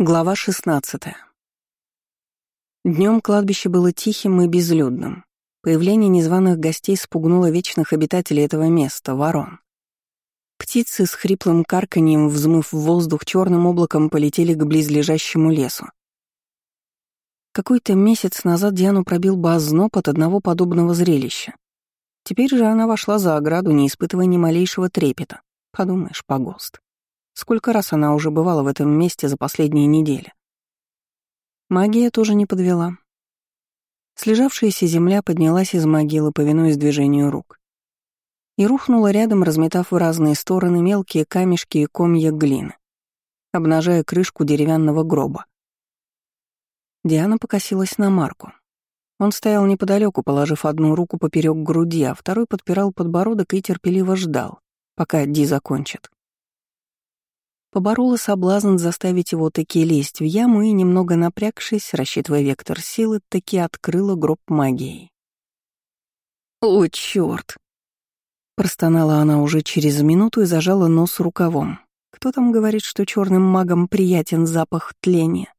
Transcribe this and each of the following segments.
Глава 16. Днем кладбище было тихим и безлюдным. Появление незваных гостей спугнуло вечных обитателей этого места, ворон. Птицы с хриплым карканьем, взмыв в воздух черным облаком, полетели к близлежащему лесу. Какой-то месяц назад Диану пробил бы озноб от одного подобного зрелища. Теперь же она вошла за ограду, не испытывая ни малейшего трепета. Подумаешь, погост. Сколько раз она уже бывала в этом месте за последние недели. Магия тоже не подвела. Слежавшаяся земля поднялась из могилы, повинуясь движению рук. И рухнула рядом, разметав в разные стороны мелкие камешки и комья глины, обнажая крышку деревянного гроба. Диана покосилась на Марку. Он стоял неподалеку, положив одну руку поперек груди, а второй подпирал подбородок и терпеливо ждал, пока Ди закончит. Поборола соблазн заставить его таки лезть в яму и, немного напрягшись, рассчитывая вектор силы, таки открыла гроб магией. «О, чёрт!» Простонала она уже через минуту и зажала нос рукавом. Кто там говорит, что черным магам приятен запах тления?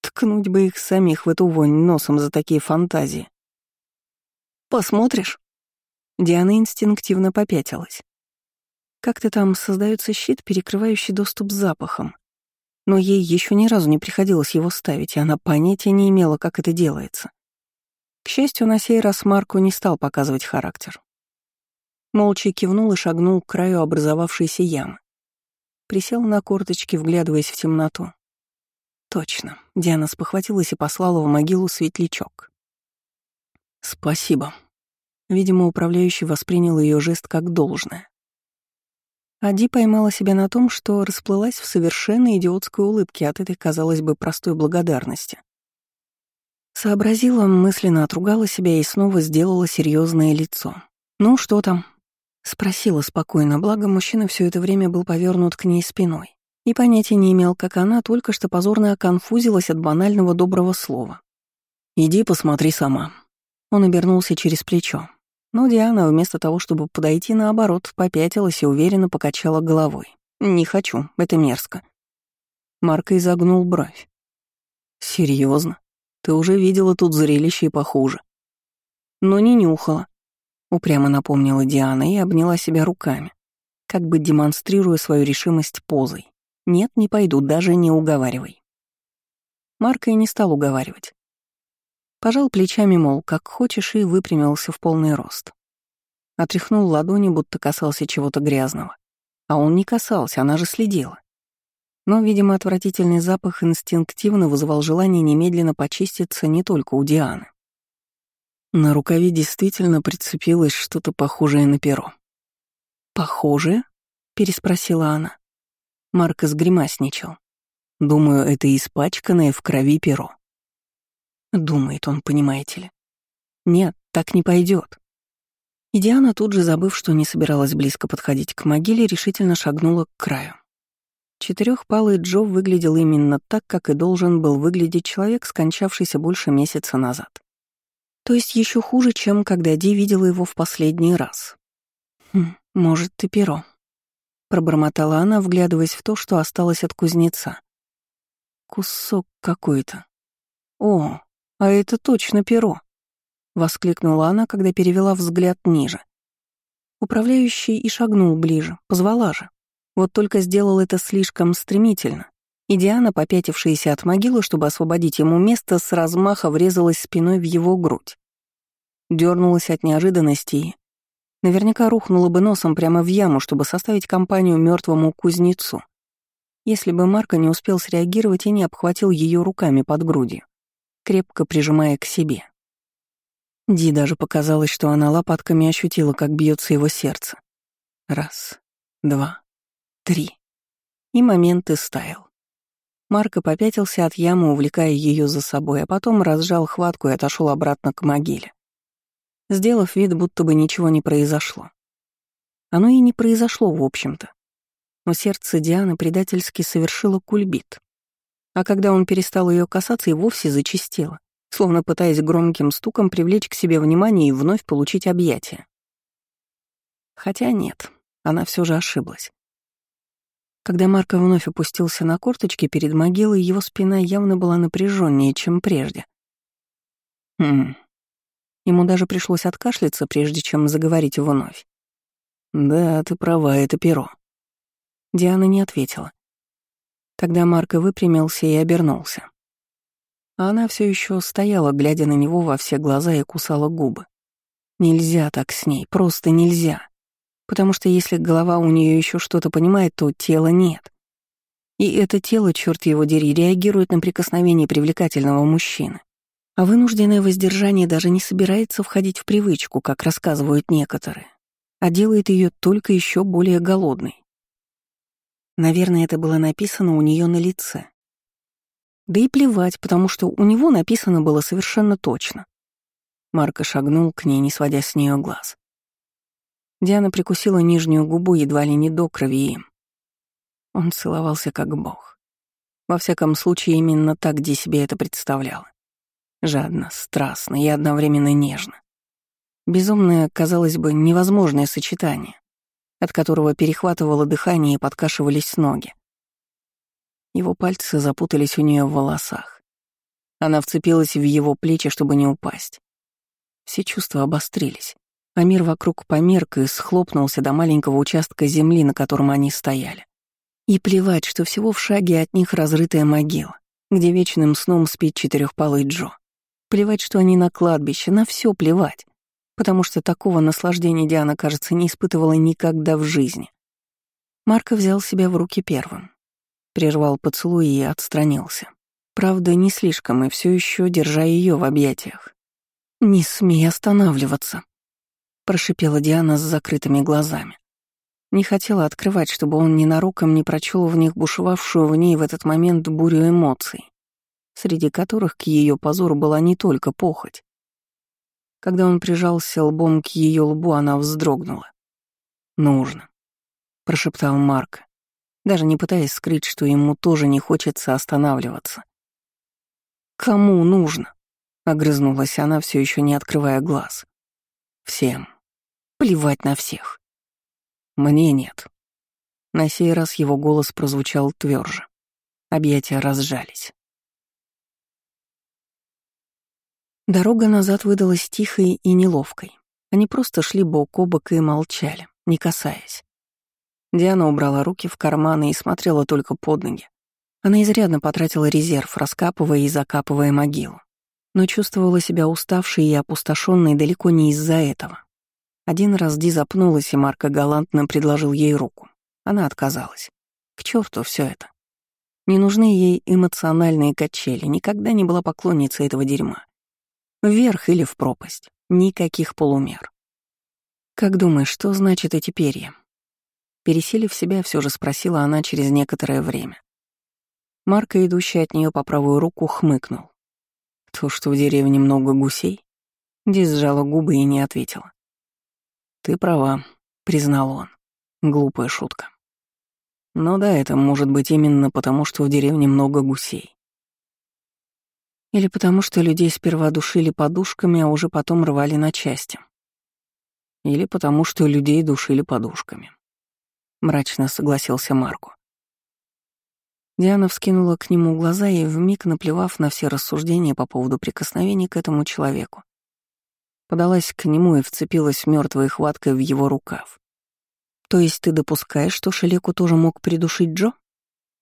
Ткнуть бы их самих в эту вонь носом за такие фантазии. «Посмотришь?» Диана инстинктивно попятилась. Как-то там создается щит, перекрывающий доступ к запахам. Но ей еще ни разу не приходилось его ставить, и она понятия не имела, как это делается. К счастью, на сей раз Марко не стал показывать характер. Молча кивнул и шагнул к краю образовавшейся ямы. Присел на корточки, вглядываясь в темноту. Точно, Диана спохватилась и послала в могилу светлячок. «Спасибо». Видимо, управляющий воспринял ее жест как должное. Ади поймала себя на том, что расплылась в совершенно идиотской улыбке от этой, казалось бы, простой благодарности. Сообразила, мысленно отругала себя и снова сделала серьезное лицо. «Ну, что там?» — спросила спокойно, благо мужчина все это время был повернут к ней спиной и понятия не имел, как она только что позорно оконфузилась от банального доброго слова. «Иди посмотри сама». Он обернулся через плечо. Но Диана, вместо того, чтобы подойти, наоборот, попятилась и уверенно покачала головой. «Не хочу, это мерзко». Марко изогнул бровь. Серьезно? Ты уже видела тут зрелище и похуже?» «Но не нюхала», — упрямо напомнила Диана и обняла себя руками, как бы демонстрируя свою решимость позой. «Нет, не пойду, даже не уговаривай». Марко и не стал уговаривать. Пожал плечами, мол, как хочешь, и выпрямился в полный рост. Отряхнул ладони, будто касался чего-то грязного. А он не касался, она же следила. Но, видимо, отвратительный запах инстинктивно вызывал желание немедленно почиститься не только у Дианы. На рукаве действительно прицепилось что-то похожее на перо. «Похожее?» — переспросила она. Марк сгримасничал. «Думаю, это испачканное в крови перо». Думает он, понимаете ли. Нет, так не пойдет. И Диана, тут же забыв, что не собиралась близко подходить к могиле, решительно шагнула к краю. Четырехпалый Джо выглядел именно так, как и должен был выглядеть человек, скончавшийся больше месяца назад. То есть еще хуже, чем когда Ди видела его в последний раз. «Хм, может, ты перо», — пробормотала она, вглядываясь в то, что осталось от кузнеца. «Кусок какой-то. О, «А это точно перо!» — воскликнула она, когда перевела взгляд ниже. Управляющий и шагнул ближе, позвала же. Вот только сделал это слишком стремительно, и Диана, попятившаяся от могилы, чтобы освободить ему место, с размаха врезалась спиной в его грудь. Дернулась от неожиданности и наверняка рухнула бы носом прямо в яму, чтобы составить компанию мертвому кузнецу, если бы Марко не успел среагировать и не обхватил ее руками под грудью крепко прижимая к себе. Ди даже показалось, что она лопатками ощутила, как бьется его сердце. Раз, два, три. И момент истаял. Марко попятился от ямы, увлекая ее за собой, а потом разжал хватку и отошел обратно к могиле, сделав вид, будто бы ничего не произошло. Оно и не произошло, в общем-то. Но сердце Дианы предательски совершило кульбит а когда он перестал ее касаться, и вовсе зачистело, словно пытаясь громким стуком привлечь к себе внимание и вновь получить объятия. Хотя нет, она все же ошиблась. Когда Марко вновь опустился на корточки перед могилой, его спина явно была напряженнее, чем прежде. Хм. Ему даже пришлось откашляться, прежде чем заговорить вновь. «Да, ты права, это перо». Диана не ответила. Тогда Марко выпрямился и обернулся. А она все еще стояла, глядя на него во все глаза и кусала губы. Нельзя так с ней, просто нельзя. Потому что если голова у нее еще что-то понимает, то тела нет. И это тело, черт его дери, реагирует на прикосновение привлекательного мужчины. А вынужденное воздержание даже не собирается входить в привычку, как рассказывают некоторые, а делает ее только еще более голодной. Наверное, это было написано у нее на лице. Да и плевать, потому что у него написано было совершенно точно. Марко шагнул к ней, не сводя с нее глаз. Диана прикусила нижнюю губу едва ли не до крови им. Он целовался как бог. Во всяком случае, именно так, где себе это представляла. Жадно, страстно и одновременно нежно. Безумное, казалось бы, невозможное сочетание, от которого перехватывало дыхание и подкашивались ноги. Его пальцы запутались у нее в волосах. Она вцепилась в его плечи, чтобы не упасть. Все чувства обострились а мир вокруг померк и схлопнулся до маленького участка земли, на котором они стояли. И плевать, что всего в шаге от них разрытая могила, где вечным сном спит четырехпалый Джо. Плевать, что они на кладбище, на все плевать, потому что такого наслаждения Диана, кажется, не испытывала никогда в жизни. Марко взял себя в руки первым, прервал поцелуй и отстранился. Правда, не слишком, и все еще держа ее в объятиях. «Не смей останавливаться», прошипела Диана с закрытыми глазами. Не хотела открывать, чтобы он ненароком не прочел в них бушевавшую в ней в этот момент бурю эмоций, среди которых к ее позору была не только похоть. Когда он прижался лбом к ее лбу, она вздрогнула. «Нужно», — прошептал Марк, даже не пытаясь скрыть, что ему тоже не хочется останавливаться. «Кому нужно?» — огрызнулась она, все еще не открывая глаз. «Всем», Плевать на всех. Мне нет. На сей раз его голос прозвучал тверже. Объятия разжались. Дорога назад выдалась тихой и неловкой. Они просто шли бок о бок и молчали, не касаясь. Диана убрала руки в карманы и смотрела только под ноги. Она изрядно потратила резерв, раскапывая и закапывая могилу. Но чувствовала себя уставшей и опустошенной далеко не из-за этого. Один раз Ди запнулась, и Марко галантно предложил ей руку. Она отказалась. К черту все это. Не нужны ей эмоциональные качели, никогда не была поклонницей этого дерьма. Вверх или в пропасть. Никаких полумер. «Как думаешь, что значит эти перья?» Пересилив себя, все же спросила она через некоторое время. Марка, идущая от нее по правую руку, хмыкнул. То, что в деревне много гусей? Ди сжала губы и не ответила. «Ты права», — признал он. Глупая шутка. Но да, это может быть именно потому, что в деревне много гусей. Или потому, что людей сперва душили подушками, а уже потом рвали на части. Или потому, что людей душили подушками. Мрачно согласился Марку. Диана вскинула к нему глаза и, вмиг наплевав на все рассуждения по поводу прикосновений к этому человеку, подалась к нему и вцепилась мертвой хваткой в его рукав. «То есть ты допускаешь, что Шелеку тоже мог придушить Джо?»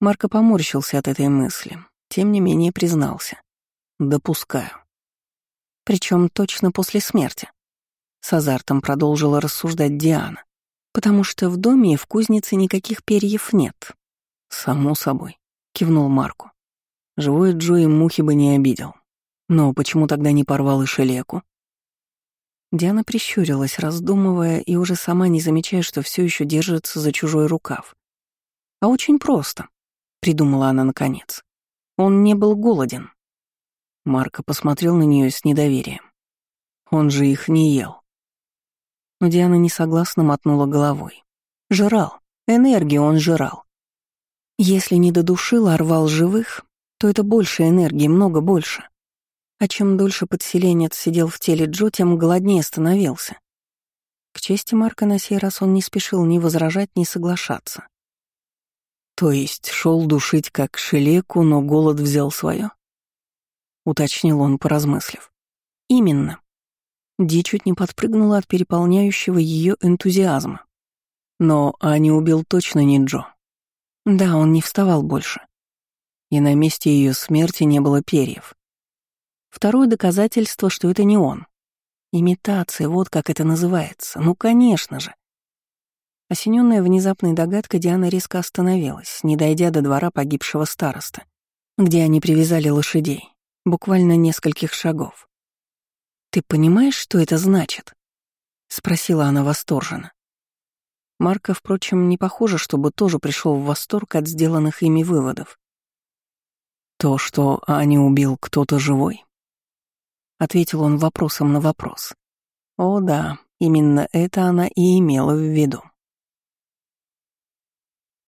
Марко поморщился от этой мысли, тем не менее признался. «Допускаю». Причем точно после смерти. С азартом продолжила рассуждать Диана. «Потому что в доме и в кузнице никаких перьев нет». «Само собой», — кивнул Марку. Живой Джо и мухи бы не обидел. Но почему тогда не порвал и Шелеку? Диана прищурилась, раздумывая и уже сама не замечая, что все еще держится за чужой рукав. «А очень просто», — придумала она наконец. «Он не был голоден». Марко посмотрел на нее с недоверием. «Он же их не ел». Но Диана несогласно мотнула головой. «Жрал. Энергию он жрал. Если не додушил, а рвал живых, то это больше энергии, много больше. А чем дольше подселенец сидел в теле Джо, тем голоднее становился. К чести Марка на сей раз он не спешил ни возражать, ни соглашаться. То есть шел душить как шелеку, но голод взял свое? Уточнил он, поразмыслив. Именно. Ди чуть не подпрыгнула от переполняющего ее энтузиазма. Но Ани убил точно не Джо. Да, он не вставал больше. И на месте ее смерти не было перьев. Второе доказательство, что это не он. Имитация, вот как это называется. Ну, конечно же. Осененная внезапной догадкой, Диана резко остановилась, не дойдя до двора погибшего староста, где они привязали лошадей, буквально нескольких шагов. «Ты понимаешь, что это значит?» — спросила она восторженно. Марка, впрочем, не похоже, чтобы тоже пришел в восторг от сделанных ими выводов. «То, что Ани убил кто-то живой?» Ответил он вопросом на вопрос. «О да, именно это она и имела в виду».